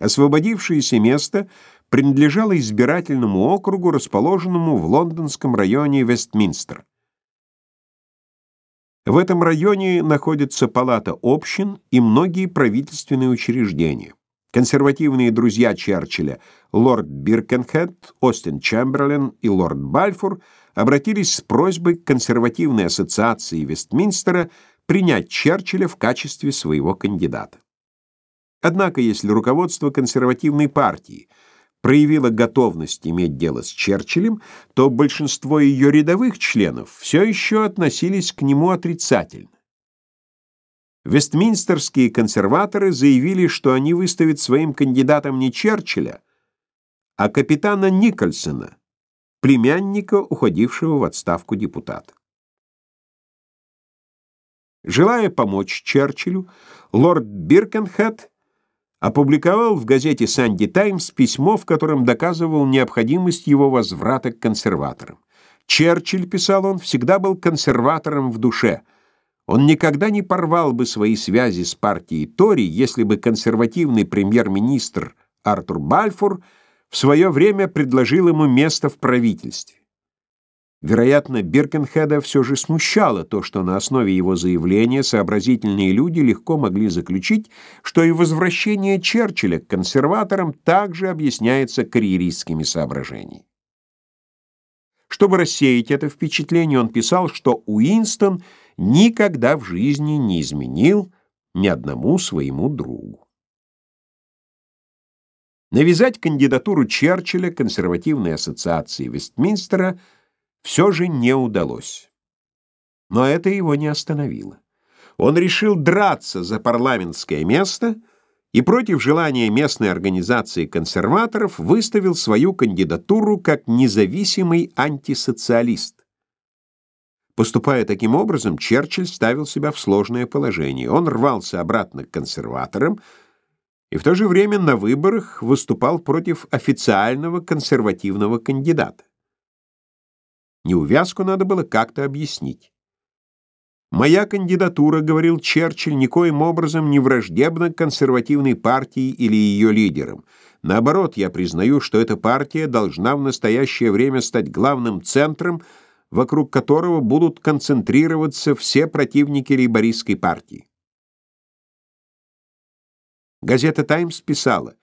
Освободившееся место принадлежало избирательному округу, расположенному в лондонском районе Вестминстер. В этом районе находится палата общин и многие правительственные учреждения. Консервативные друзья Черчилля, лорд Биркенхед, Остин Чемберлен и лорд Бальфур обратились с просьбой к консервативной ассоциации Вестминстера принять Черчилля в качестве своего кандидата. Однако, если руководство консервативной партии проявило готовность иметь дело с Черчиллем, то большинство ее рядовых членов все еще относились к нему отрицательно. Вестминстерские консерваторы заявили, что они выставят своим кандидатом не Черчилля, а капитана Никольсона, племянника уходившего в отставку депутата. Желая помочь Черчиллю, лорд Биркенхед опубликовал в газете «Санди Таймс» письмо, в котором доказывал необходимость его возврата к консерваторам. Черчилль, писал он, всегда был консерватором в душе. Он никогда не порвал бы свои связи с партией Тори, если бы консервативный премьер-министр Артур Бальфур в свое время предложил ему место в правительстве. Вероятно, Биркенхеда все же смущало то, что на основе его заявления сообразительные люди легко могли заключить, что и возвращение Черчилля к консерваторам также объясняется карьеристскими соображениями. Чтобы рассеять это впечатление, он писал, что Уинстон никогда в жизни не изменил ни одному своему другу. Навязать кандидатуру Черчилля консервативной ассоциации Вестминстера – все же не удалось. Но это его не остановило. Он решил драться за парламентское место и против желания местной организации консерваторов выставил свою кандидатуру как независимый антисоциалист. Поступая таким образом, Черчилль ставил себя в сложное положение. Он рвался обратно к консерваторам и в то же время на выборах выступал против официального консервативного кандидата. Неувязку надо было как-то объяснить. «Моя кандидатура, — говорил Черчилль, — никоим образом не враждебна консервативной партии или ее лидерам. Наоборот, я признаю, что эта партия должна в настоящее время стать главным центром, вокруг которого будут концентрироваться все противники лейбористской партии». Газета «Таймс» писала,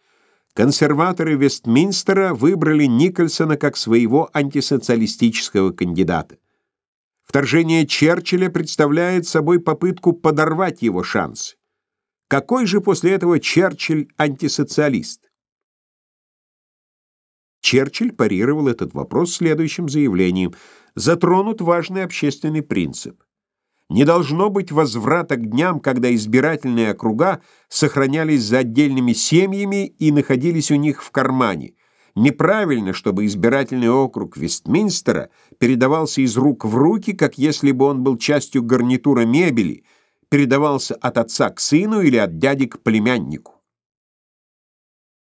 Консерваторы Вестминстера выбрали Никольсона как своего антисоциалистического кандидата. Вторжение Черчилля представляет собой попытку подорвать его шансы. Какой же после этого Черчилль антисоциалист? Черчилль парировал этот вопрос следующим заявлением. Затронут важный общественный принцип. Не должно быть возврата к дням, когда избирательные округа сохранялись за отдельными семьями и находились у них в кармане. Неправильно, чтобы избирательный округ Вестминстера передавался из рук в руки, как если бы он был частью гарнитура мебели, передавался от отца к сыну или от дяди к племяннику.